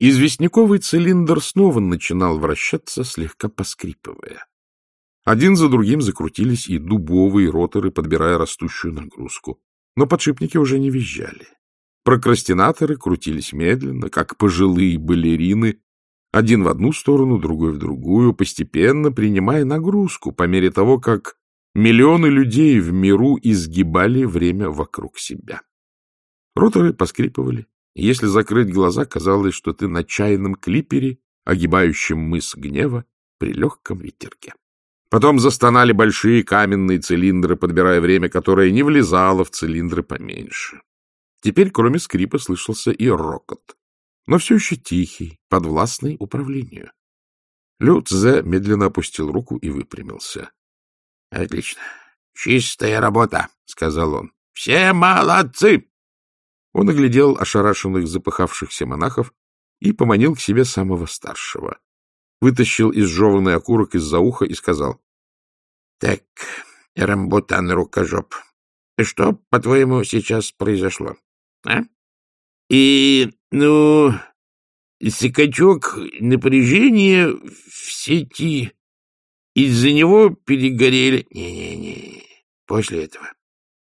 Известняковый цилиндр снова начинал вращаться, слегка поскрипывая. Один за другим закрутились и дубовые роторы, подбирая растущую нагрузку. Но подшипники уже не визжали. Прокрастинаторы крутились медленно, как пожилые балерины, один в одну сторону, другой в другую, постепенно принимая нагрузку по мере того, как миллионы людей в миру изгибали время вокруг себя. Роторы поскрипывали, если закрыть глаза, казалось, что ты на чайном клипере, огибающем мыс гнева при легком ветерке. Потом застонали большие каменные цилиндры, подбирая время, которое не влезало в цилиндры поменьше. Теперь, кроме скрипа, слышался и рокот, но все еще тихий, подвластный управлению. Лю Цзэ медленно опустил руку и выпрямился. — Отлично. Чистая работа, — сказал он. — Все молодцы! Он оглядел ошарашенных запыхавшихся монахов и поманил к себе самого старшего. Вытащил изжеванный окурок из-за уха и сказал. — Так, Рамбутан рукожоп, что, по-твоему, сейчас произошло? А? И, ну, скачок напряжения в сети. Из-за него перегорели... Не-не-не, после этого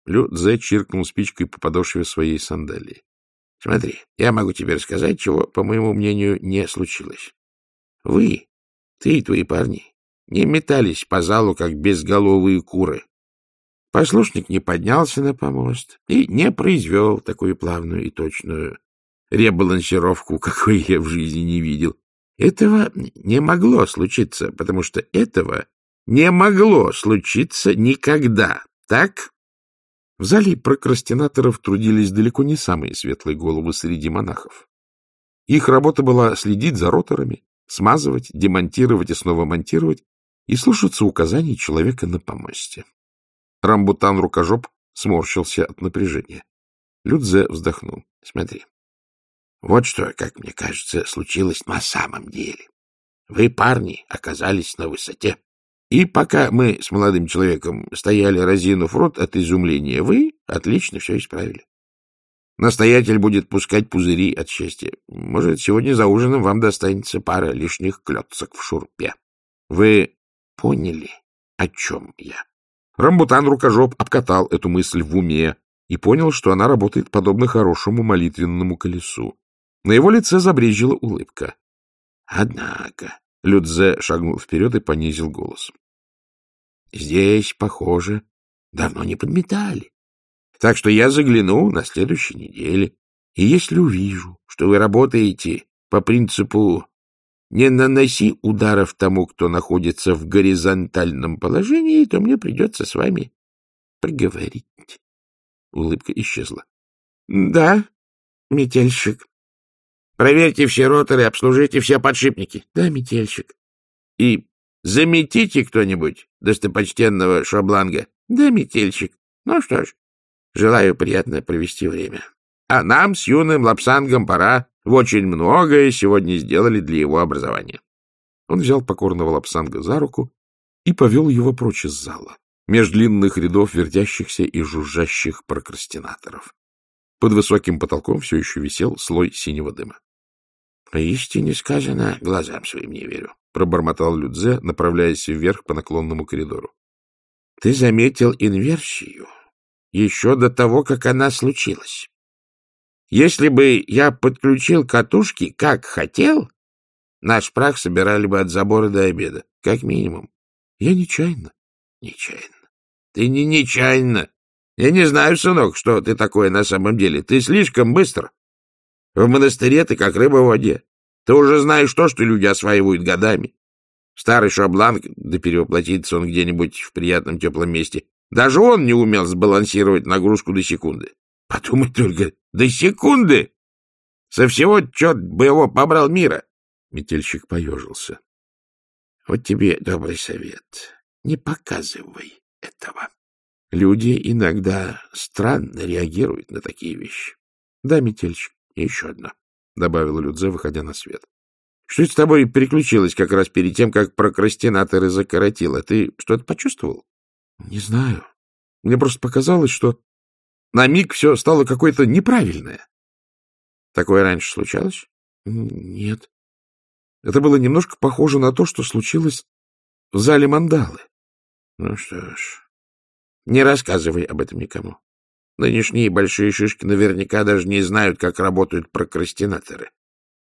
Лю Дзе чиркнул спичкой по подошве своей сандалии. — Смотри, я могу тебе рассказать, чего, по моему мнению, не случилось. Вы, ты и твои парни, не метались по залу, как безголовые куры. Послушник не поднялся на помост и не произвел такую плавную и точную ребалансировку, какой я в жизни не видел. Этого не могло случиться, потому что этого не могло случиться никогда, так? В зале прокрастинаторов трудились далеко не самые светлые головы среди монахов. Их работа была следить за роторами, смазывать, демонтировать и снова монтировать и слушаться указаний человека на помосте. Рамбутан-рукожоп сморщился от напряжения. Людзе вздохнул. — Смотри, вот что, как мне кажется, случилось на самом деле. Вы, парни, оказались на высоте. И пока мы с молодым человеком стояли, разинув рот от изумления, вы отлично все исправили. Настоятель будет пускать пузыри от счастья. Может, сегодня за ужином вам достанется пара лишних клетцок в шурпе. Вы поняли, о чем я? Рамбутан-рукожоп обкатал эту мысль в уме и понял, что она работает подобно хорошему молитвенному колесу. На его лице забрежила улыбка. Однако Людзе шагнул вперед и понизил голос. — Здесь, похоже, давно не подметали. Так что я загляну на следующей неделе, и если увижу, что вы работаете по принципу «не наноси ударов тому, кто находится в горизонтальном положении», то мне придется с вами поговорить. Улыбка исчезла. — Да, метельщик, Проверьте все роторы, обслужите все подшипники. Да, метельщик. И заметите кто-нибудь достопочтенного Шабланга. Да, метельщик. Ну что ж, желаю приятно провести время. А нам с юным Лапсангом пора. В очень многое сегодня сделали для его образования. Он взял покорного Лапсанга за руку и повел его прочь из зала, меж длинных рядов вертящихся и жужжащих прокрастинаторов. Под высоким потолком все еще висел слой синего дыма. — Поистине сказано, глазам своим не верю, — пробормотал Людзе, направляясь вверх по наклонному коридору. — Ты заметил инверсию еще до того, как она случилась. Если бы я подключил катушки, как хотел, наш прах собирали бы от забора до обеда, как минимум. Я нечаянно. Нечаянно. Ты не нечаянно. Я не знаю, сынок, что ты такое на самом деле. Ты слишком быстро. В монастыре ты как рыба в воде. Ты уже знаешь то, что люди осваивают годами. Старый шаблан, да перевоплотится он где-нибудь в приятном теплом месте, даже он не умел сбалансировать нагрузку до секунды. Подумай только, до секунды! Со всего, черт бы его побрал мира! Метельщик поежился. Вот тебе добрый совет. Не показывай этого. Люди иногда странно реагируют на такие вещи. Да, метельщик. Еще одна, — добавила Людзе, выходя на свет. — Что с тобой переключилось как раз перед тем, как прокрастинаторы закоротило? Ты что-то почувствовал? — Не знаю. Мне просто показалось, что на миг все стало какое-то неправильное. — Такое раньше случалось? — Нет. Это было немножко похоже на то, что случилось в зале мандалы. — Ну что ж, не рассказывай об этом никому. Нынешние большие шишки наверняка даже не знают, как работают прокрастинаторы.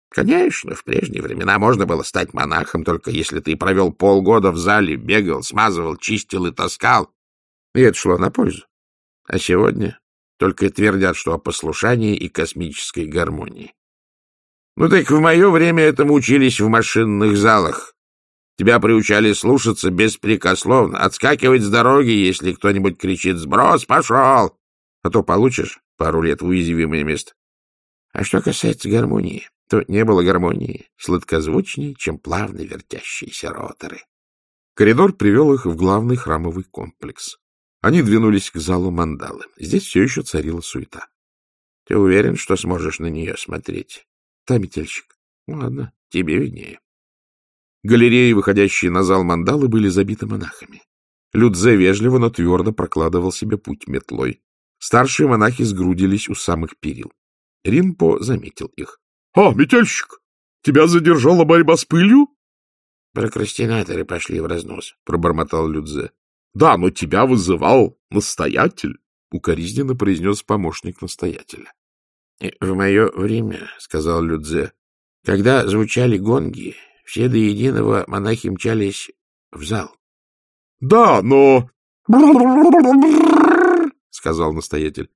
Конечно, в прежние времена можно было стать монахом, только если ты провел полгода в зале, бегал, смазывал, чистил и таскал. И это шло на пользу. А сегодня только и твердят, что о послушании и космической гармонии. Ну так в мое время этому учились в машинных залах. Тебя приучали слушаться беспрекословно, отскакивать с дороги, если кто-нибудь кричит «Сброс, пошел!» А то получишь пару лет в уязвимое место. А что касается гармонии, то не было гармонии сладкозвучнее, чем плавно вертящиеся роторы. Коридор привел их в главный храмовый комплекс. Они двинулись к залу мандалы. Здесь все еще царила суета. — Ты уверен, что сможешь на нее смотреть? — Да, метельщик. — Ладно, тебе виднее. Галереи, выходящие на зал мандалы, были забиты монахами. Людзе вежливо, но твердо прокладывал себе путь метлой. Старшие монахи сгрудились у самых перил. Ринпо заметил их. — А, метельщик, тебя задержала борьба с пылью? — Прокрастинаторы пошли в разнос, — пробормотал Людзе. — Да, но тебя вызывал настоятель, — укоризненно произнес помощник настоятеля. — В мое время, — сказал Людзе, — когда звучали гонги, все до единого монахи мчались в зал. — Да, но... — сказал настоятель.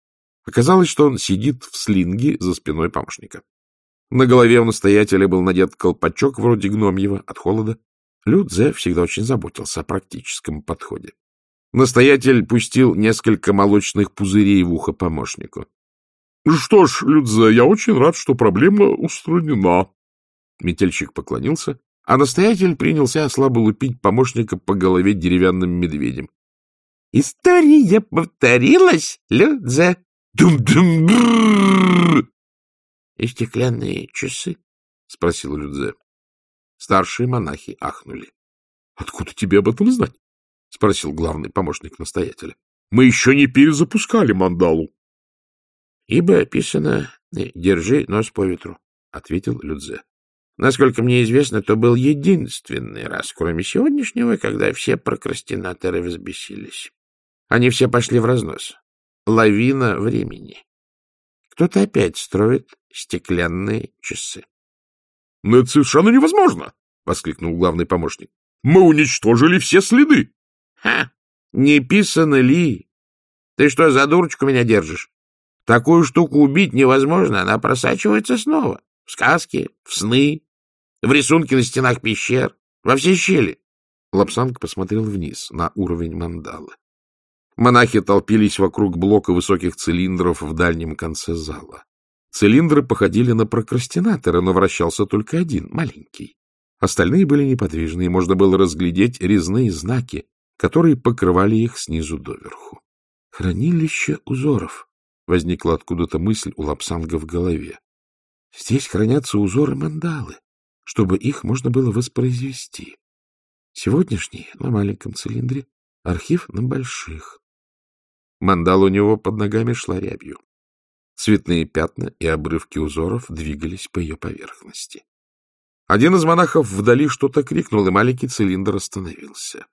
Оказалось, что он сидит в слинге за спиной помощника. На голове у настоятеля был надет колпачок вроде гномьего от холода. Людзе всегда очень заботился о практическом подходе. Настоятель пустил несколько молочных пузырей в ухо помощнику. — Что ж, Людзе, я очень рад, что проблема устранена. Метельщик поклонился, а настоятель принялся слабо лупить помощника по голове деревянным медведем. — История повторилась, Людзе. Дум-дум-брррр! — И стеклянные часы? — спросил Людзе. Старшие монахи ахнули. — Откуда тебе об этом знать? — спросил главный помощник настоятеля. — Мы еще не перезапускали мандалу. — Ибо описано «держи нос по ветру», — ответил Людзе. Насколько мне известно, то был единственный раз, кроме сегодняшнего, когда все прокрастинаторы взбесились. Они все пошли в разнос. Лавина времени. Кто-то опять строит стеклянные часы. — Но это совершенно невозможно! — воскликнул главный помощник. — Мы уничтожили все следы! — Ха! Не писано ли? Ты что, за дурочку меня держишь? Такую штуку убить невозможно, она просачивается снова. В сказки, в сны, в рисунки на стенах пещер, во все щели. Лапсанг посмотрел вниз, на уровень мандалы. Монахи толпились вокруг блока высоких цилиндров в дальнем конце зала. Цилиндры походили на прокрастинаторы, но вращался только один, маленький. Остальные были неподвижны, и можно было разглядеть резные знаки, которые покрывали их снизу доверху. «Хранилище узоров», — возникла откуда-то мысль у Лапсанга в голове. «Здесь хранятся узоры мандалы, чтобы их можно было воспроизвести. Сегодняшний на маленьком цилиндре, архив на больших. Мандала у него под ногами шла рябью. Цветные пятна и обрывки узоров двигались по ее поверхности. Один из монахов вдали что-то крикнул, и маленький цилиндр остановился.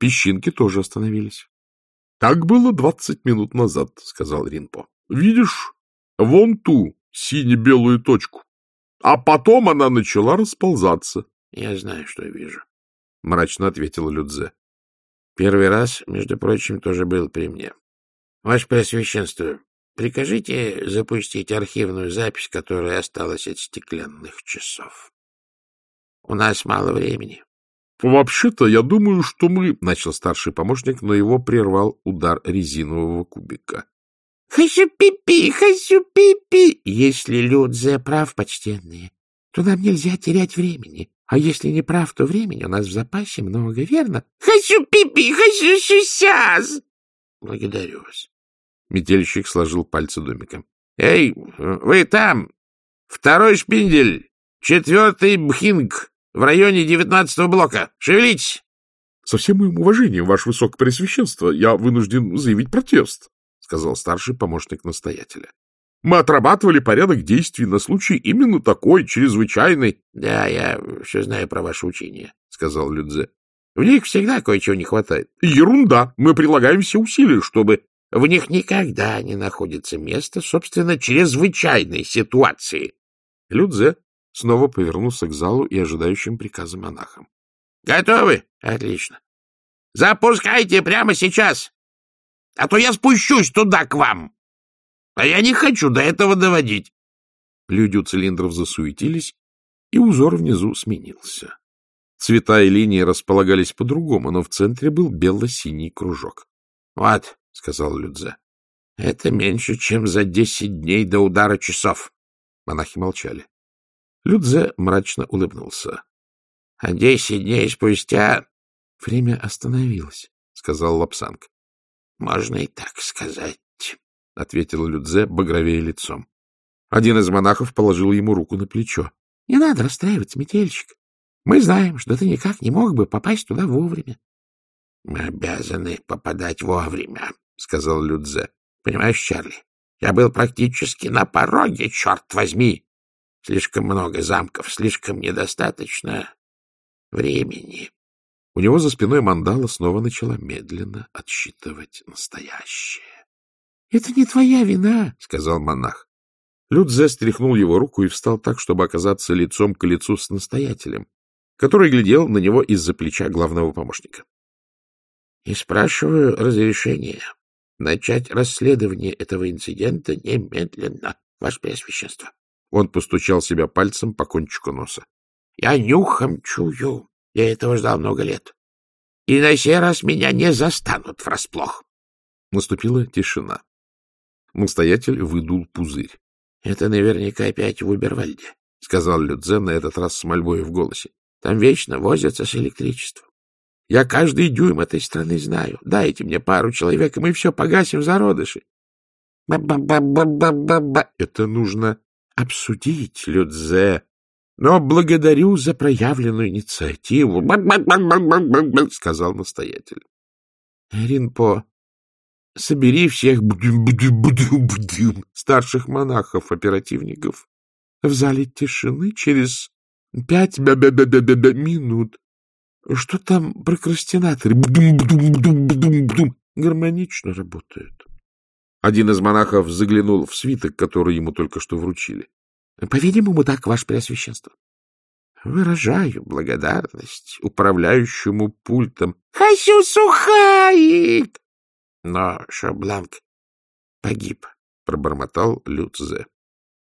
Песчинки тоже остановились. — Так было двадцать минут назад, — сказал Ринпо. — Видишь, вон ту сине-белую точку. А потом она начала расползаться. — Я знаю, что вижу, — мрачно ответил Людзе. — Первый раз, между прочим, тоже был при мне. Ваше Преосвященство, прикажите запустить архивную запись, которая осталась от стеклянных часов. У нас мало времени. — Вообще-то, я думаю, что мы... — начал старший помощник, но его прервал удар резинового кубика. — Хасю-пипи, хасю-пипи! Если Людзе прав, почтенные, то нам нельзя терять времени. А если не прав, то времени у нас в запасе много, верно? Хасю-пипи, хасю-сейчас! — Благодарю вас. Метельщик сложил пальцы домиком. — Эй, вы там! Второй шпиндель! Четвертый бхинг! В районе девятнадцатого блока! Шевелитесь! — Со всем моим уважением, ваше высокопресвященство, я вынужден заявить протест, — сказал старший помощник настоятеля. Мы отрабатывали порядок действий на случай именно такой, чрезвычайный. — Да, я все знаю про ваше учение, — сказал Людзе. — В них всегда кое-чего не хватает. — Ерунда. Мы прилагаем все усилия, чтобы... — В них никогда не находится место, собственно, чрезвычайной ситуации. Людзе снова повернулся к залу и ожидающим приказа монахам. — Готовы? Отлично. Запускайте прямо сейчас, а то я спущусь туда к вам. А я не хочу до этого доводить. Люди у цилиндров засуетились, и узор внизу сменился. Цвета и линии располагались по-другому, но в центре был бело-синий кружок. — Вот, — сказал Людзе, — это меньше, чем за десять дней до удара часов. Монахи молчали. Людзе мрачно улыбнулся. — А десять дней спустя... — Время остановилось, — сказал Лапсанг. — Можно и так сказать. — ответил Людзе, багровее лицом. Один из монахов положил ему руку на плечо. — Не надо расстраиваться, метельщик. Мы знаем, что ты никак не мог бы попасть туда вовремя. — Мы обязаны попадать вовремя, — сказал Людзе. — Понимаешь, Чарли, я был практически на пороге, черт возьми. Слишком много замков, слишком недостаточно времени. У него за спиной мандала снова начала медленно отсчитывать настоящее. — Это не твоя вина, — сказал монах. Людзе стряхнул его руку и встал так, чтобы оказаться лицом к лицу с настоятелем, который глядел на него из-за плеча главного помощника. — И спрашиваю разрешения начать расследование этого инцидента немедленно, Ваше Преосвященство. Он постучал себя пальцем по кончику носа. — Я нюхом чую. Я этого ждал много лет. И на сей раз меня не застанут врасплох. Наступила тишина. Настоятель выдул пузырь. — Это наверняка опять в Убервальде, — сказал Людзе на этот раз с мольбой в голосе. — Там вечно возятся с электричеством. Я каждый дюйм этой страны знаю. Дайте мне пару человек, и мы все погасим зародыши. Ба-ба-ба-ба-ба-ба. Это нужно обсудить, Людзе. Но благодарю за проявленную инициативу, — сказал настоятель. — Ринпо, собери всех старших монахов-оперативников в зале тишины через пять минут. Что там прокрастинаторы гармонично работают? Один из монахов заглянул в свиток, который ему только что вручили. — По-видимому, так, ваше преосвященство. — Выражаю благодарность управляющему пультом. — Хасю Сухаик! Но Шобланк погиб, — пробормотал Люцзе.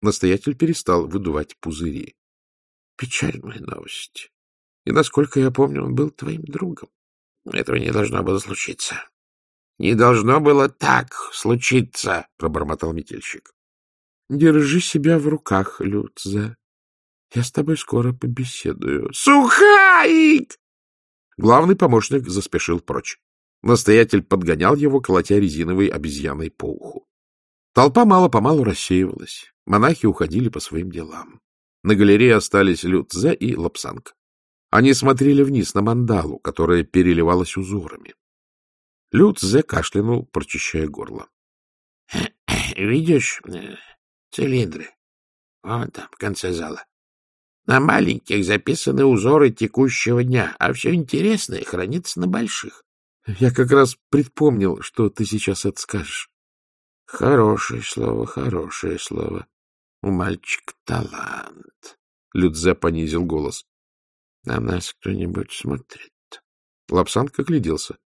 Настоятель перестал выдувать пузыри. — Печальная новость. И, насколько я помню, он был твоим другом. Этого не должно было случиться. — Не должно было так случиться, — пробормотал метельщик. — Держи себя в руках, Люцзе. Я с тобой скоро побеседую. — Сухаик! Главный помощник заспешил прочь. Настоятель подгонял его, колотя резиновой обезьяной по уху. Толпа мало-помалу рассеивалась. Монахи уходили по своим делам. На галерее остались Люцзе и Лапсанг. Они смотрели вниз на мандалу, которая переливалась узорами. Люцзе кашлянул, прочищая горло. — Видишь э, цилиндры? Вон там, в конце зала. На маленьких записаны узоры текущего дня, а все интересное хранится на больших. Я как раз предпомнил, что ты сейчас это скажешь. Хорошее слово, хорошее слово. У мальчика талант. Людзе понизил голос. На нас кто-нибудь смотрит. Лапсанг огляделся.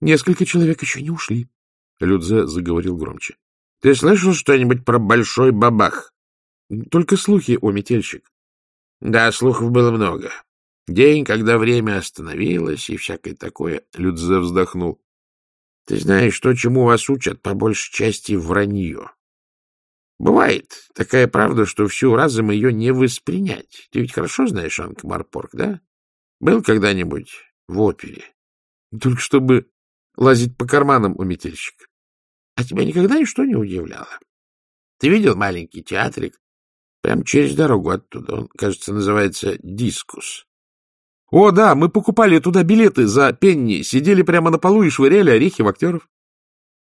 Несколько человек еще не ушли. Людзе заговорил громче. — Ты слышал что-нибудь про большой бабах? — Только слухи, о метельщик. — Да, слухов было много. День, когда время остановилось и всякое такое. Людзе вздохнул. Ты знаешь, что чему вас учат, по большей части вранье. Бывает такая правда, что всю разом ее не воспринять. Ты ведь хорошо знаешь Анкмарпорг, да? Был когда-нибудь в опере? Только чтобы лазить по карманам у метельщика. А тебя никогда ничто не удивляло? Ты видел маленький театрик? Прям через дорогу оттуда. Он, кажется, называется «Дискус». О, да, мы покупали туда билеты за пенни, сидели прямо на полу и швыряли орехи в актеров.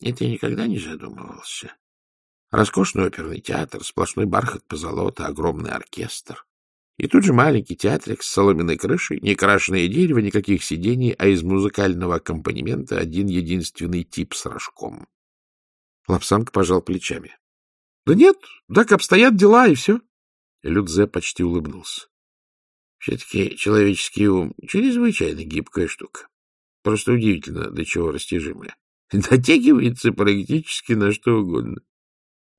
И ты никогда не задумывался Роскошный оперный театр, сплошной бархат позолота, огромный оркестр. И тут же маленький театрик с соломенной крышей, не крашеное дерево, никаких сидений, а из музыкального аккомпанемента один единственный тип с рожком. Лапсанг пожал плечами. — Да нет, так обстоят дела, и все. Людзе почти улыбнулся. — Все-таки человеческий ум — чрезвычайно гибкая штука. Просто удивительно, до чего растяжимая. Дотягивается практически на что угодно.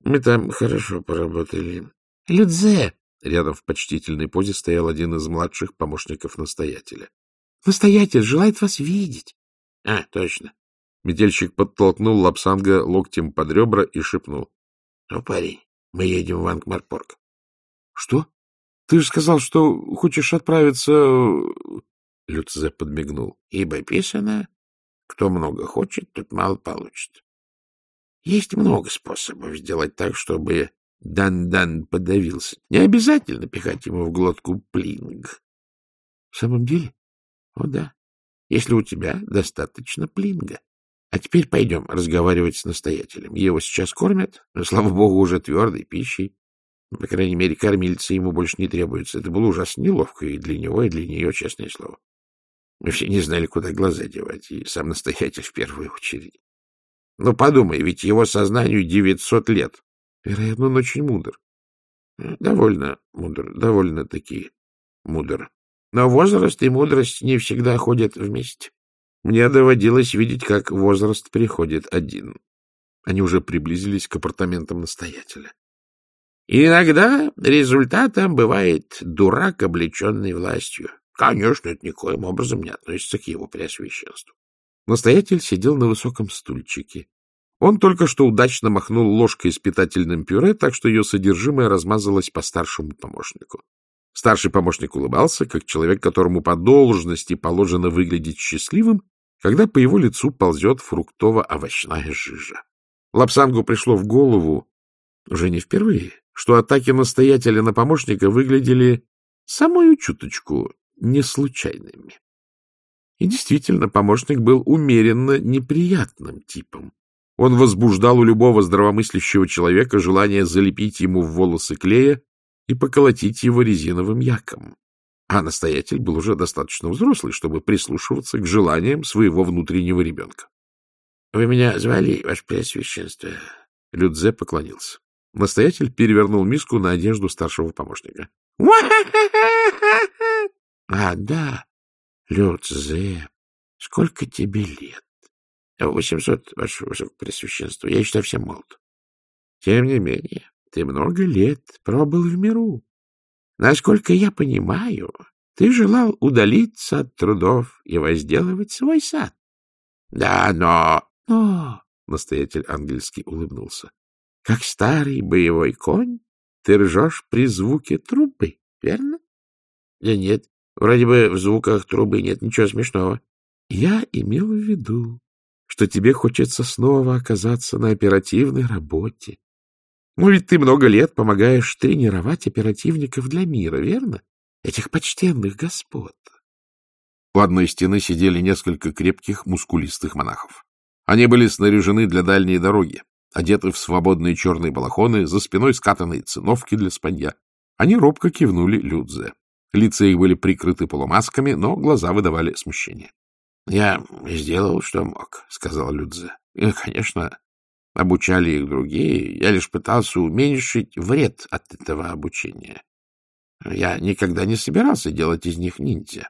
Мы там хорошо поработали. — Людзе! — рядом в почтительной позе стоял один из младших помощников настоятеля. — Настоятель желает вас видеть. — А, точно. Метельщик подтолкнул Лапсанга локтем под ребра и шепнул. — Ну, парень, мы едем в Ангмарпорг. — Что? Ты же сказал, что хочешь отправиться... Люцзе подмигнул. — Ибо писано, кто много хочет, тот мало получит. Есть много способов сделать так, чтобы Дан-Дан подавился. Не обязательно пихать ему в глотку плинг. — В самом деле? — О, да. Если у тебя достаточно плинга. А теперь пойдем разговаривать с настоятелем. Его сейчас кормят, слава богу, уже твердой пищей. По крайней мере, кормильцы ему больше не требуются. Это было ужасно неловко и для него, и для нее, честное слово. Мы все не знали, куда глаза девать, и сам настоятель в первую очередь. Ну, подумай, ведь его сознанию девятьсот лет. Вероятно, он очень мудр. Довольно мудр, довольно-таки мудр. Но возраст и мудрость не всегда ходят вместе. Мне доводилось видеть, как возраст приходит один. Они уже приблизились к апартаментам настоятеля. Иногда результатом бывает дурак, облеченный властью. Конечно, это никоим образом не относится к его преосвященству. Настоятель сидел на высоком стульчике. Он только что удачно махнул ложкой с питательным пюре, так что ее содержимое размазалось по старшему помощнику. Старший помощник улыбался, как человек, которому по должности положено выглядеть счастливым, когда по его лицу ползет фруктово-овощная жижа. Лапсангу пришло в голову, уже не впервые, что атаки настоятеля на помощника выглядели самую чуточку не случайными. И действительно, помощник был умеренно неприятным типом. Он возбуждал у любого здравомыслящего человека желание залепить ему в волосы клея и поколотить его резиновым яком. А настоятель был уже достаточно взрослый, чтобы прислушиваться к желаниям своего внутреннего ребенка. — Вы меня звали, Ваше Преосвященство? Людзе поклонился. Настоятель перевернул миску на одежду старшего помощника. — А, да, Людзе, сколько тебе лет? — Восемьсот, Ваше Высокопресвященство. Я еще совсем молод. — Тем не менее, ты много лет пробыл в миру. Насколько я понимаю, ты желал удалиться от трудов и возделывать свой сад. — Да, но... — Но... — настоятель ангельский улыбнулся. — Как старый боевой конь, ты ржешь при звуке трубы, верно? — Да нет, вроде бы в звуках трубы нет ничего смешного. — Я имел в виду, что тебе хочется снова оказаться на оперативной работе, ну, ведь ты много лет помогаешь тренировать оперативников для мира, верно? Этих почтенных господ. У одной стены сидели несколько крепких, мускулистых монахов. Они были снаряжены для дальней дороги, одеты в свободные черные балахоны, за спиной скатанные циновки для спанья. Они робко кивнули Людзе. Лица их были прикрыты полумасками, но глаза выдавали смущение. — Я сделал, что мог, — сказал Людзе. — Конечно, обучали их другие, я лишь пытался уменьшить вред от этого обучения. Я никогда не собирался делать из них ниндзя.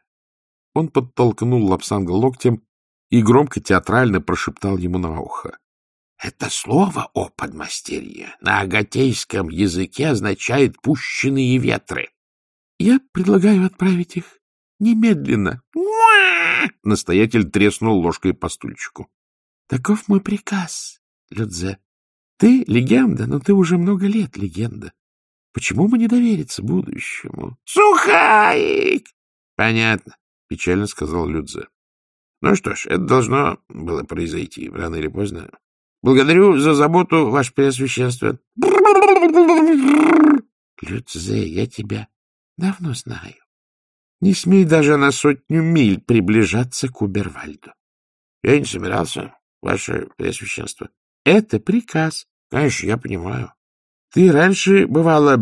Он подтолкнул Лапсанга локтем и громко театрально прошептал ему на ухо. — Это слово, о подмастерье, на агатейском языке означает «пущенные ветры». — Я предлагаю отправить их немедленно. Настоятель треснул ложкой по стульчику. — Таков мой приказ. Людзе, ты легенда, но ты уже много лет легенда. Почему бы не довериться будущему? — Сухаик! — Понятно, — печально сказал Людзе. — Ну что ж, это должно было произойти рано или поздно. Благодарю за заботу, ваше преосвященство. — Людзе, я тебя давно знаю. Не смей даже на сотню миль приближаться к Убервальду. — Я не собирался, ваше преосвященство. Это приказ. Конечно, я понимаю. Ты раньше, бывало,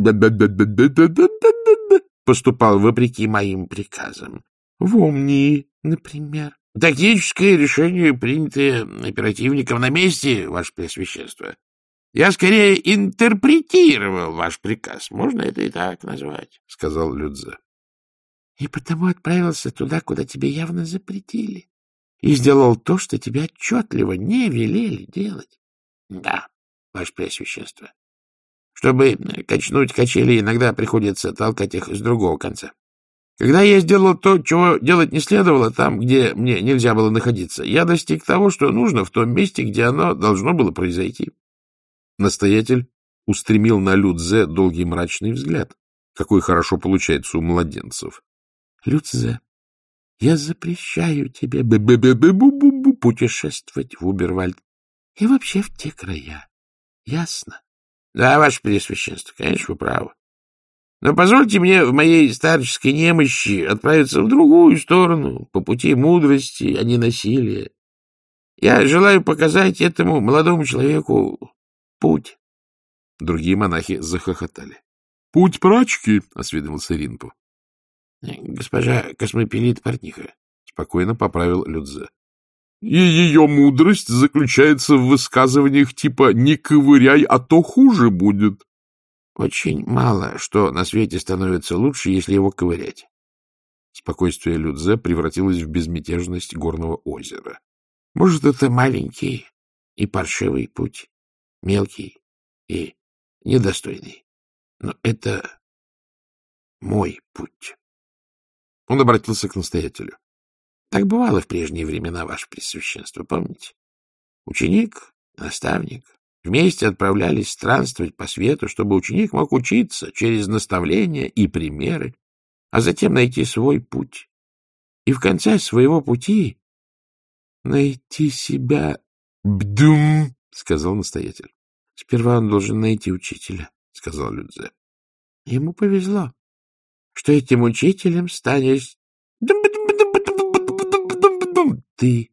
поступал вопреки моим приказам. В Омнии, например. Тактическое решение, принятое оперативником на месте, ваше Преосвященство. Я скорее интерпретировал ваш приказ. Можно это и так назвать, — сказал Людзе. — И потому отправился туда, куда тебе явно запретили, и сделал то, что тебе отчетливо не велели делать. — Да, ваше Преосвященство. Чтобы качнуть качели, иногда приходится толкать их с другого конца. Когда я сделал то, чего делать не следовало там, где мне нельзя было находиться, я достиг того, что нужно в том месте, где оно должно было произойти. Настоятель устремил на Людзе долгий мрачный взгляд, какой хорошо получается у младенцев. — Людзе, я запрещаю тебе б -б -б -б -бу -бу -бу путешествовать в Убервальд и вообще в те края. Ясно? — Да, ваше Преосвященство, конечно, вы правы. Но позвольте мне в моей старческой немощи отправиться в другую сторону, по пути мудрости, а не насилия. Я желаю показать этому молодому человеку путь. Другие монахи захохотали. — Путь прачки, — осведомился Ринпу. — Госпожа Космопелит Портниха, — спокойно поправил Людзе. И ее мудрость заключается в высказываниях типа «не ковыряй, а то хуже будет». Очень мало что на свете становится лучше, если его ковырять. Спокойствие Людзе превратилось в безмятежность горного озера. Может, это маленький и паршивый путь, мелкий и недостойный, но это мой путь. Он обратился к настоятелю. Так бывало в прежние времена, ваше Пресвященство, помните? Ученик, наставник вместе отправлялись странствовать по свету, чтобы ученик мог учиться через наставления и примеры, а затем найти свой путь. И в конце своего пути найти себя... — Бдум! — сказал настоятель. — Сперва он должен найти учителя, — сказал Людзе. Ему повезло, что этим учителем станешь ты,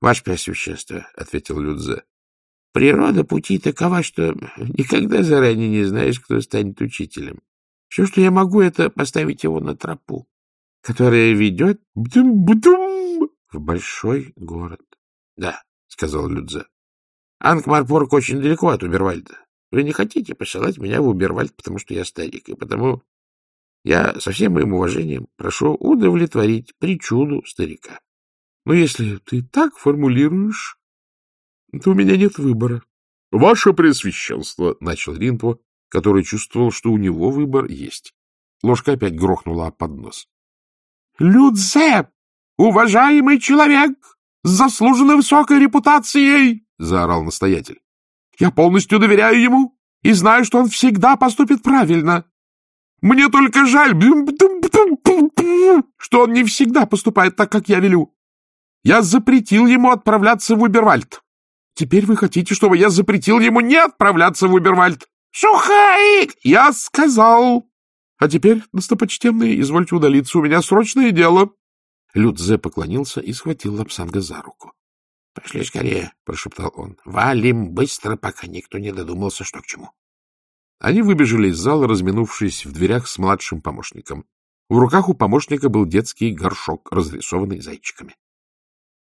ваше Преосвященство, — ответил Людзе. — Природа пути такова, что никогда заранее не знаешь, кто станет учителем. Все, что я могу, это поставить его на тропу, которая ведет в большой город. — Да, — сказал Людзе. — Анкмарпорг очень далеко от Убервальда. Вы не хотите посылать меня в Убервальд, потому что я старик, и потому я со всем моим уважением прошу удовлетворить причуду старика. Но если ты так формулируешь, то у меня нет выбора. — Ваше Преосвященство, — начал Ринпо, который чувствовал, что у него выбор есть. Ложка опять грохнула о поднос. — Людзе, уважаемый человек, с заслуженно высокой репутацией! — заорал настоятель. — Я полностью доверяю ему и знаю, что он всегда поступит правильно. Мне только жаль, что он не всегда поступает так, как я велю. Я запретил ему отправляться в Убервальд. Теперь вы хотите, чтобы я запретил ему не отправляться в Убервальд? Сухаик! Я сказал. А теперь, достопочтенные, извольте удалиться, у меня срочное дело. Людзе поклонился и схватил Лапсанга за руку. — Пошли скорее, — прошептал он. — Валим быстро, пока никто не додумался, что к чему. Они выбежали из зала, разминувшись в дверях с младшим помощником. В руках у помощника был детский горшок, разрисованный зайчиками.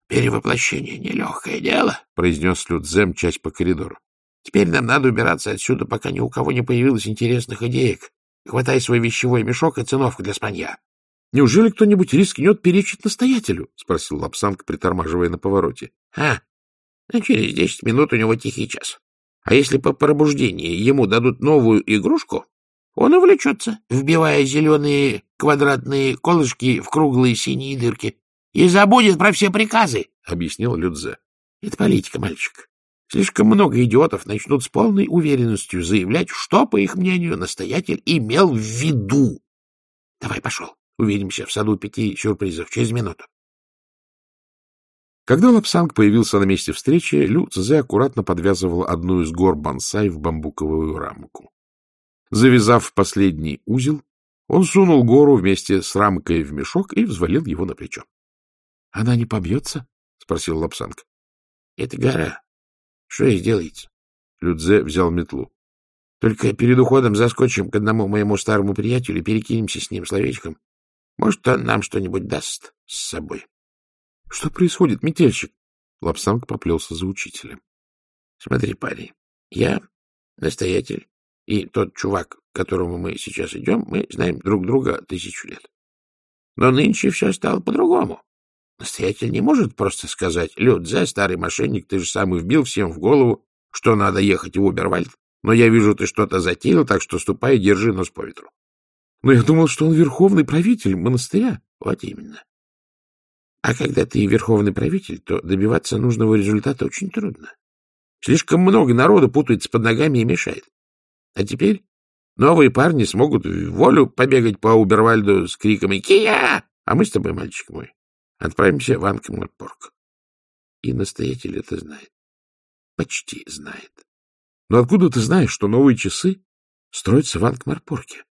Перевоплощение — нелегкое дело, — произнес Людзем, часть по коридору. — Теперь нам надо убираться отсюда, пока ни у кого не появилось интересных идеек. Хватай свой вещевой мешок и циновку для спанья. — Неужели кто-нибудь рискнет перечить настоятелю? — спросил Лапсанг, притормаживая на повороте. — А, ну, через десять минут у него тихий час. А если по пробуждении ему дадут новую игрушку, он увлечется, вбивая зеленые квадратные колышки в круглые синие дырки и забудет про все приказы, — объяснил Людзе. — Это политика, мальчик. Слишком много идиотов начнут с полной уверенностью заявлять, что, по их мнению, настоятель имел в виду. Давай, пошел. Увидимся в саду пяти сюрпризов через минуту. Когда Лапсанг появился на месте встречи, Лю Цзэ аккуратно подвязывал одну из гор бонсай в бамбуковую рамку. Завязав последний узел, он сунул гору вместе с рамкой в мешок и взвалил его на плечо. — Она не побьется? — спросил Лапсанг. — Это гора. Что ей делается? Людзе взял метлу. Только перед уходом заскочим к одному моему старому приятелю, перекинемся с ним словечком. Может, он нам что-нибудь даст с собой. — Что происходит, метельщик? Лапсанг поплелся за учителем. — Смотри, парень, я настоятель, и тот чувак, к которому мы сейчас идем, мы знаем друг друга тысячу лет. Но нынче все стало по-другому. Настоятель не может просто сказать, Людзе, старый мошенник, ты же сам и вбил всем в голову, что надо ехать в Убервальд. Но я вижу, ты что-то затеял, так что ступай и держи нос по ветру. Но я думал, что он верховный правитель монастыря. Вот именно. А когда ты верховный правитель, то добиваться нужного результата очень трудно. Слишком много народу путается под ногами и мешает. А теперь новые парни смогут в волю побегать по Убервальду с криком «Кия!» А мы с тобой, мальчик мой, Отправимся в Анкмарпорг. И настоятель это знает. Почти знает. Но откуда ты знаешь, что новые часы строятся в Анкмарпорге?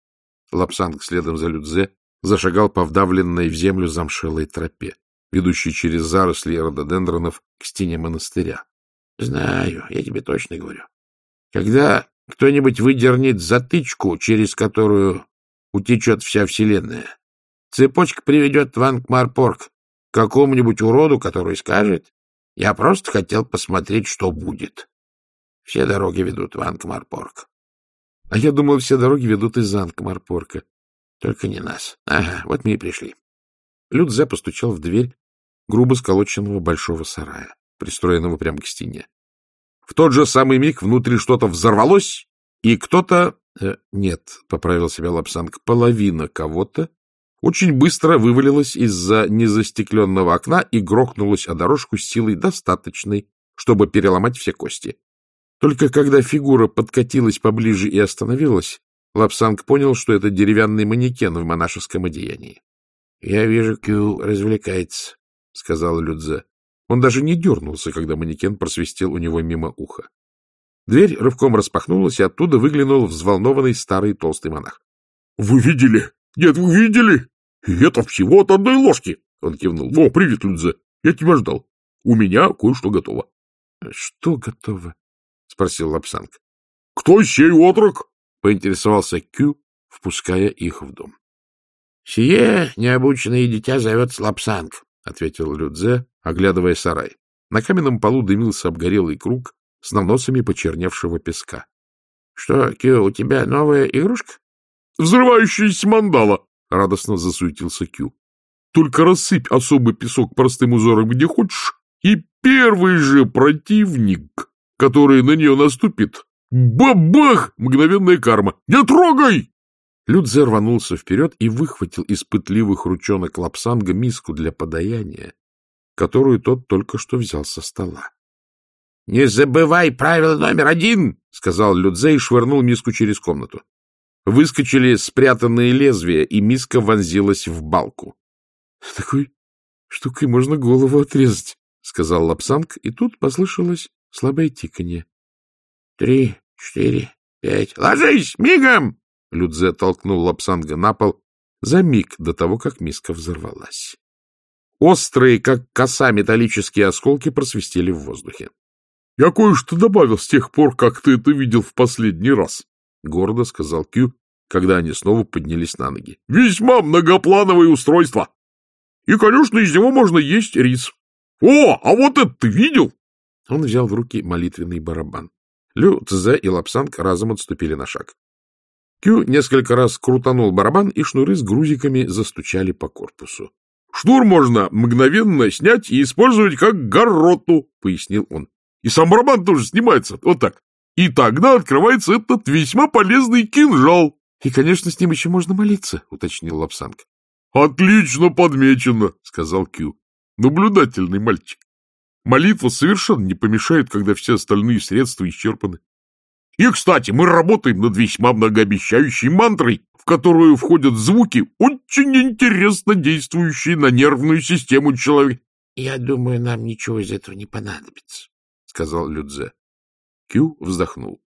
Лапсанг следом за Людзе зашагал по вдавленной в землю замшелой тропе, ведущей через заросли рододендронов к стене монастыря. — Знаю, я тебе точно говорю. Когда кто-нибудь выдернет затычку, через которую утечет вся вселенная, цепочка приведет в Анкмарпорг, какому-нибудь уроду, который скажет, я просто хотел посмотреть, что будет. Все дороги ведут в Анкмарпорг. А я думал, все дороги ведут из Анкмарпорка. Только не нас. Ага, вот мы и пришли. Людзе постучал в дверь грубо сколоченного большого сарая, пристроенного прямо к стене. В тот же самый миг внутри что-то взорвалось, и кто-то... Э, нет, — поправил себя Лапсанг, — половина кого-то очень быстро вывалилась из-за незастекленного окна и грохнулась о дорожку с силой достаточной, чтобы переломать все кости. Только когда фигура подкатилась поближе и остановилась, Лапсанг понял, что это деревянный манекен в монашеском одеянии. — Я вижу, Кю развлекается, — сказал Людзе. Он даже не дернулся, когда манекен просвистел у него мимо уха. Дверь рывком распахнулась, и оттуда выглянул взволнованный старый толстый монах. — Вы видели? Нет, вы видели? Это всего от одной ложки. Он кивнул. О, привет, Людзе. Я тебя ждал. У меня кое-что готово. — Что готово? — спросил Лапсанг. — Кто сей отрок? — поинтересовался Кю, впуская их в дом. — Сие необученное дитя зовется Лапсанг, — ответил Людзе, оглядывая сарай. На каменном полу дымился обгорелый круг с наносами почерневшего песка. — Что, Кю, у тебя новая игрушка? — Взрывающаяся мандала, — радостно засуетился Кю. — Только рассыпь особый песок простым узором где хочешь, и первый же противник, который на нее наступит, бабах! Мгновенная карма. Не трогай! Людзе рванулся вперед и выхватил из пытливых ручонок лапсанга миску для подаяния, которую тот только что взял со стола. — Не забывай правило номер один! — сказал Людзе и швырнул миску через комнату. Выскочили спрятанные лезвия, и миска вонзилась в балку. — Такой штукой можно голову отрезать, — сказал Лапсанг, и тут послышалось слабое тиканье. — Три, четыре, пять. Ложись! Мигом! Людзе толкнул Лапсанга на пол за миг до того, как миска взорвалась. Острые, как коса, металлические осколки просвистели в воздухе. — Я кое-что добавил с тех пор, как ты это видел в последний раз, — гордо сказал Кью, когда они снова поднялись на ноги. — Весьма многоплановое устройство. И, конечно, из него можно есть рис. О, а вот это ты видел? Он взял в руки молитвенный барабан. Лю, Цзэ и Лапсанг разом отступили на шаг. Кю несколько раз крутанул барабан, и шнуры с грузиками застучали по корпусу. — Шнур можно мгновенно снять и использовать как гороту, — пояснил он. — И сам барабан тоже снимается, вот так. И тогда открывается этот весьма полезный кинжал. — И, конечно, с ним еще можно молиться, — уточнил Лапсанг. — Отлично подмечено, — сказал Кью. — Наблюдательный мальчик. Молитва совершенно не помешает, когда все остальные средства исчерпаны. И, кстати, мы работаем над весьма многообещающей мантрой, в которую входят звуки, очень интересно действующие на нервную систему человека. — Я думаю, нам ничего из этого не понадобится, — сказал Людзе. Кю вздохнул.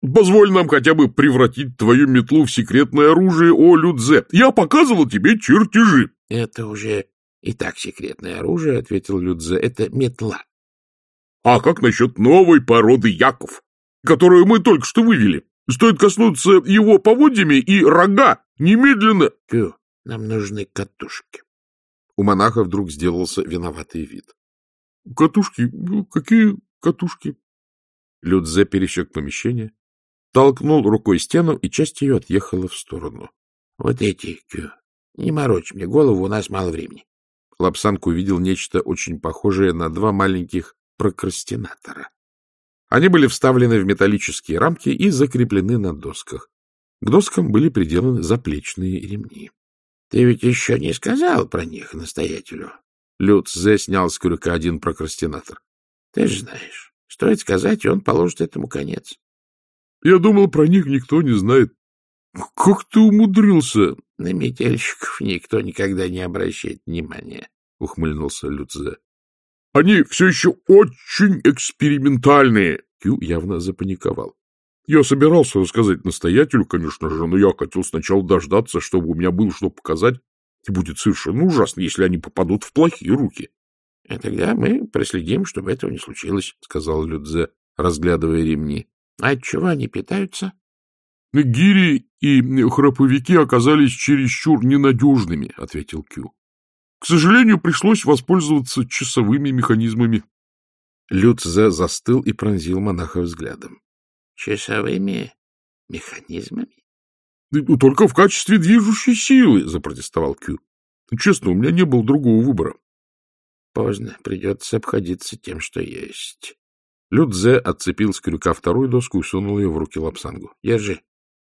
Позволь нам хотя бы превратить твою метлу в секретное оружие, о, Людзе. Я показывал тебе чертежи. — Это уже и так секретное оружие, — ответил Людзе. — Это метла. — А как насчет новой породы яков, которую мы только что вывели? Стоит коснуться его поводьями и рога немедленно... Кю, нам нужны катушки. У монаха вдруг сделался виноватый вид. — Катушки? Какие катушки? Людзе пересек помещение, толкнул рукой стену, и часть ее отъехала в сторону. — Вот эти, Кю. Не морочь мне голову, у нас мало времени. Лапсанг увидел нечто очень похожее на два маленьких прокрастинатора. Они были вставлены в металлические рамки и закреплены на досках. К доскам были приделаны заплечные ремни. — Ты ведь еще не сказал про них настоятелю. Люцзе снял с крюка один прокрастинатор. — Ты же знаешь, стоит сказать, и он положит этому конец. — Я думал, про них никто не знает. — Как ты умудрился? — На метельщиков никто никогда не обращает внимания, — ухмыльнулся Люцзе. — Они все еще очень экспериментальные. Кью явно запаниковал. Я собирался рассказать настоятелю, конечно же, но я хотел сначала дождаться, чтобы у меня было что показать, и будет совершенно ужасно, если они попадут в плохие руки. — А тогда мы проследим, чтобы этого не случилось, — сказал Людзе, разглядывая ремни. — А от чего они питаются? — Гири и храповики оказались чересчур ненадежными, — ответил Кью. — К сожалению, пришлось воспользоваться часовыми механизмами. Людзе застыл и пронзил монаха взглядом. Часовыми механизмами? — Только в качестве движущей силы, — запротестовал Кью. — Честно, у меня не было другого выбора. — Поздно, придется обходиться тем, что есть. Людзе отцепил с крюка вторую доску и сунул ее в руки Лапсангу. — Держи.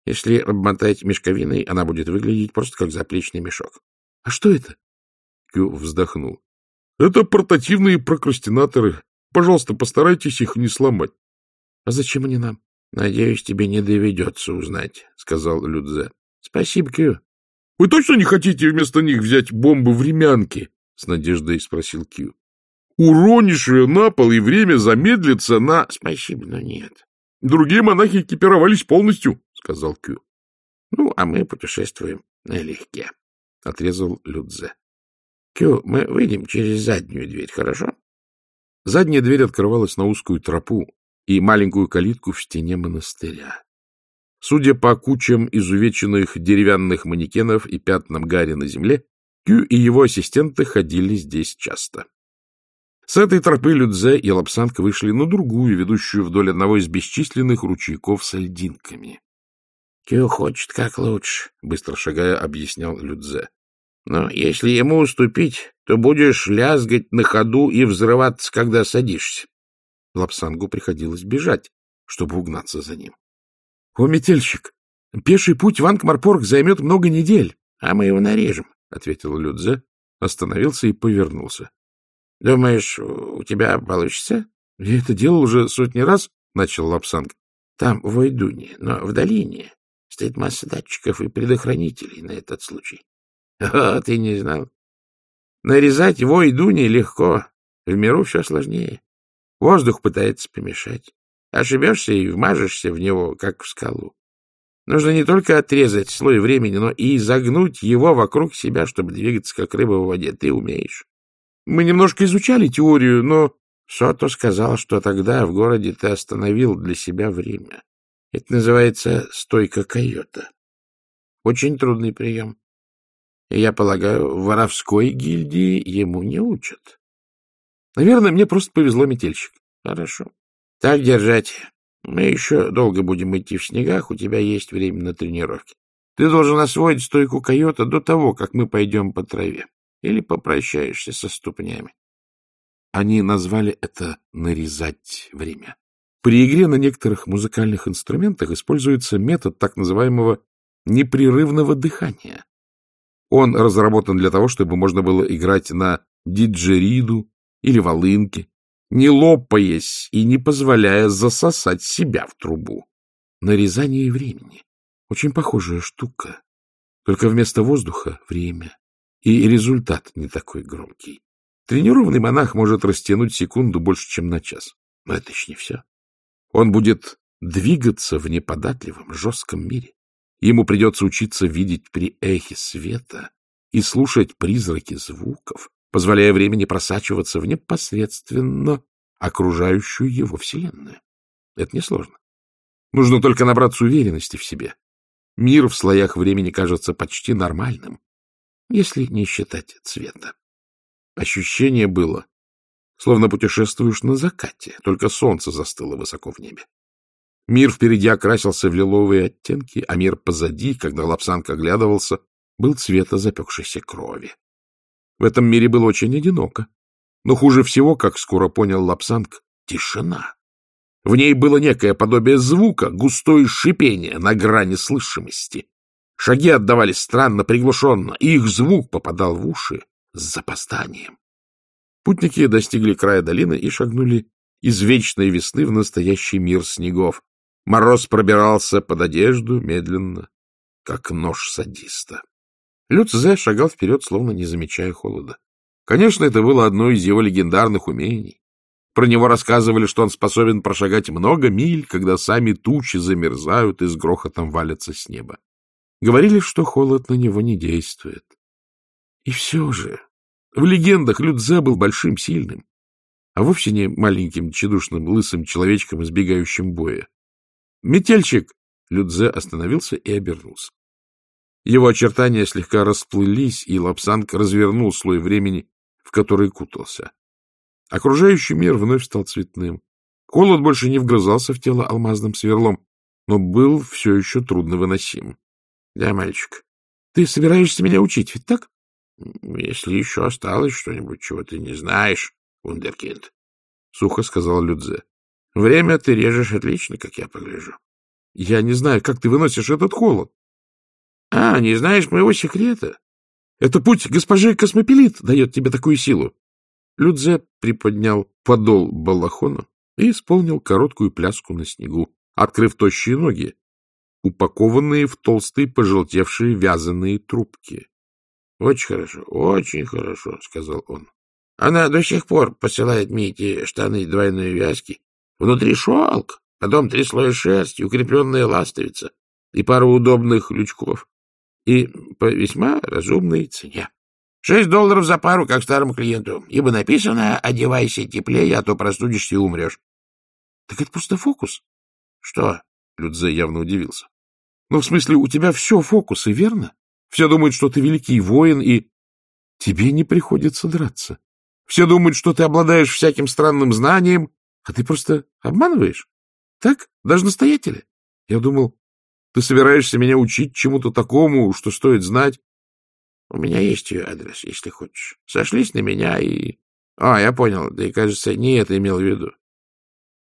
Если обмотать мешковиной, она будет выглядеть просто как заплечный мешок. — А что это? Кью вздохнул. — Это портативные прокрастинаторы. Пожалуйста, постарайтесь их не сломать. — А зачем они нам? — Надеюсь, тебе не доведется узнать, — сказал Людзе. — Спасибо, Кью. — Вы точно не хотите вместо них взять бомбы времянки? — с надеждой спросил Кью. — Уронишь ее на пол, и время замедлится на... — Спасибо, но нет. — Другие монахи экипировались полностью, — сказал Кью. — Ну, а мы путешествуем налегке, — отрезал Людзе. — Кью, мы выйдем через заднюю дверь, хорошо? Задняя дверь открывалась на узкую тропу, и маленькую калитку в стене монастыря. Судя по кучам изувеченных деревянных манекенов и пятнам гари на земле, Кю и его ассистенты ходили здесь часто. С этой тропы Людзе и Лапсанг вышли на другую, ведущую вдоль одного из бесчисленных ручейков с льдинками. — Кю хочет как лучше, — быстро шагая объяснял Людзе. — Но если ему уступить, то будешь лязгать на ходу и взрываться, когда садишься. Лапсангу приходилось бежать, чтобы угнаться за ним. — О, метельщик, пеший путь в Ангмарпорг займет много недель. — А мы его нарежем, — ответил Людзе, остановился и повернулся. — Думаешь, у тебя получится? — Я это делал уже сотни раз, — начал Лапсанг. — Там, в Ойдуне, но в долине, стоит масса датчиков и предохранителей на этот случай. — О, ты не знал. Нарезать в Ойдуне легко, в миру все сложнее. Воздух пытается помешать. Ошибешься и вмажешься в него, как в скалу. Нужно не только отрезать слой времени, но и изогнуть его вокруг себя, чтобы двигаться, как рыба в воде. Ты умеешь. Мы немножко изучали теорию, но Сото сказал, что тогда в городе ты остановил для себя время. Это называется стойка койота. Очень трудный прием. Я полагаю, в воровской гильдии ему не учат. Наверное, мне просто повезло, метельщик. Хорошо. Так держать. Мы еще долго будем идти в снегах, у тебя есть время на тренировки. Ты должен освоить стойку койота до того, как мы пойдем по траве. Или попрощаешься со ступнями. Они назвали это «нарезать время». При игре на некоторых музыкальных инструментах используется метод так называемого непрерывного дыхания. Он разработан для того, чтобы можно было играть на диджериду, или волынки, не лопаясь и не позволяя засосать себя в трубу. Нарезание времени. Очень похожая штука. Только вместо воздуха — время. И результат не такой громкий. Тренированный монах может растянуть секунду больше, чем на час. Но это еще не все. Он будет двигаться в неподатливом, жестком мире. Ему придется учиться видеть при эхе света и слушать призраки звуков, позволяя времени просачиваться в непосредственно окружающую его Вселенную. Это несложно. Нужно только набраться уверенности в себе. Мир в слоях времени кажется почти нормальным, если не считать цвета. Ощущение было, словно путешествуешь на закате, только солнце застыло высоко в небе. Мир впереди окрасился в лиловые оттенки, а мир позади, когда Лапсанг оглядывался, был цвета запекшейся крови. В этом мире было очень одиноко. Но хуже всего, как скоро понял Лапсанг, тишина. В ней было некое подобие звука, густое шипение на грани слышимости. Шаги отдавались странно, приглушенно, и их звук попадал в уши с запозданием. Путники достигли края долины и шагнули из вечной весны в настоящий мир снегов. Мороз пробирался под одежду медленно, как нож садиста. Люцзе шагал вперед, словно не замечая холода. Конечно, это было одно из его легендарных умений. Про него рассказывали, что он способен прошагать много миль, когда сами тучи замерзают и с грохотом валятся с неба. Говорили, что холод на него не действует. И все же, в легендах Людзе был большим, сильным, а вовсе не маленьким, тщедушным, лысым человечком, избегающим боя. «Метельщик!» Людзе остановился и обернулся. Его очертания слегка расплылись, и Лапсанг развернул слой времени, в который кутался. Окружающий мир вновь стал цветным. Холод больше не вгрызался в тело алмазным сверлом, но был все еще трудно выносим. — Да, мальчик, ты собираешься меня учить, ведь так? — Если еще осталось что-нибудь, чего ты не знаешь, вундеркинд, — сухо сказал Людзе. — Время ты режешь отлично, как я погляжу. — Я не знаю, как ты выносишь этот холод. — А, не знаешь моего секрета? Это путь госпожи Космопелит дает тебе такую силу. Людзе приподнял подол балахона и исполнил короткую пляску на снегу, открыв тощие ноги, упакованные в толстые пожелтевшие вязаные трубки. — Очень хорошо, очень хорошо, — сказал он. — Она до сих пор посылает мне эти штаны двойной вязки. Внутри шелк, потом три слоя шерсти, укрепленная ластовица и пару удобных лючков. И по весьма разумной цене. Шесть долларов за пару, как старому клиенту, ибо написано «одевайся теплее, а то простудишься и умрешь». — Так это просто фокус. — Что? — Людзе явно удивился. — Ну, в смысле, у тебя все фокусы, верно? Все думают, что ты великий воин, и тебе не приходится драться. Все думают, что ты обладаешь всяким странным знанием, а ты просто обманываешь. Так? Даже настоятели? Я думал, ты собираешься меня учить чему-то такому, что стоит знать. У меня есть ее адрес, если хочешь. Сошлись на меня и... А, я понял, ты, кажется, не это имел в виду.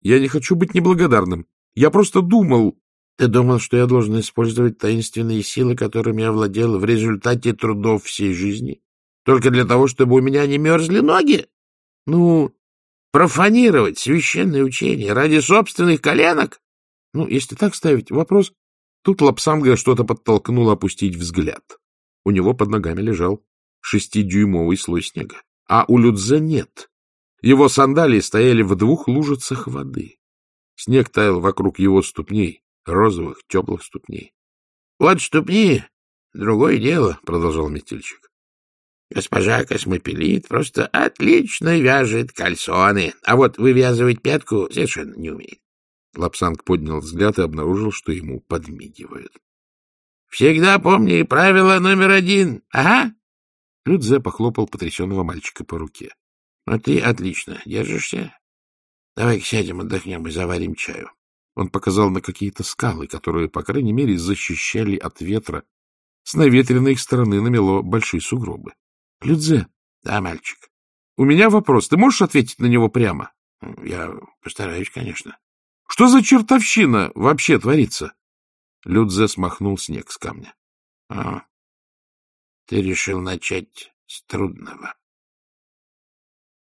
Я не хочу быть неблагодарным. Я просто думал... Ты думал, что я должен использовать таинственные силы, которыми я владел в результате трудов всей жизни? Только для того, чтобы у меня не мерзли ноги? Ну, профанировать священное учение ради собственных коленок? Ну, если так ставить вопрос, тут Лапсанга что-то подтолкнуло опустить взгляд. У него под ногами лежал шестидюймовый слой снега, а у Людзе нет. Его сандалии стояли в двух лужицах воды. Снег таял вокруг его ступней, розовых, теплых ступней. — Вот ступни, другое дело, — продолжал метельщик. Госпожа Космопелит просто отлично вяжет кальсоны, а вот вывязывать пятку совершенно не умеет. Лапсанг поднял взгляд и обнаружил, что ему подмигивают. — Всегда помни правило номер один. Ага. Людзе похлопал потрясенного мальчика по руке. — Ну ты отлично держишься. Давай-ка сядем, отдохнем и заварим чаю. Он показал на какие-то скалы, которые, по крайней мере, защищали от ветра. С наветренной стороны намело большие сугробы. — Людзе. — Да, мальчик. — У меня вопрос. Ты можешь ответить на него прямо? — Я постараюсь, конечно. — Что за чертовщина вообще творится? Людзе смахнул снег с камня. — А, ты решил начать с трудного.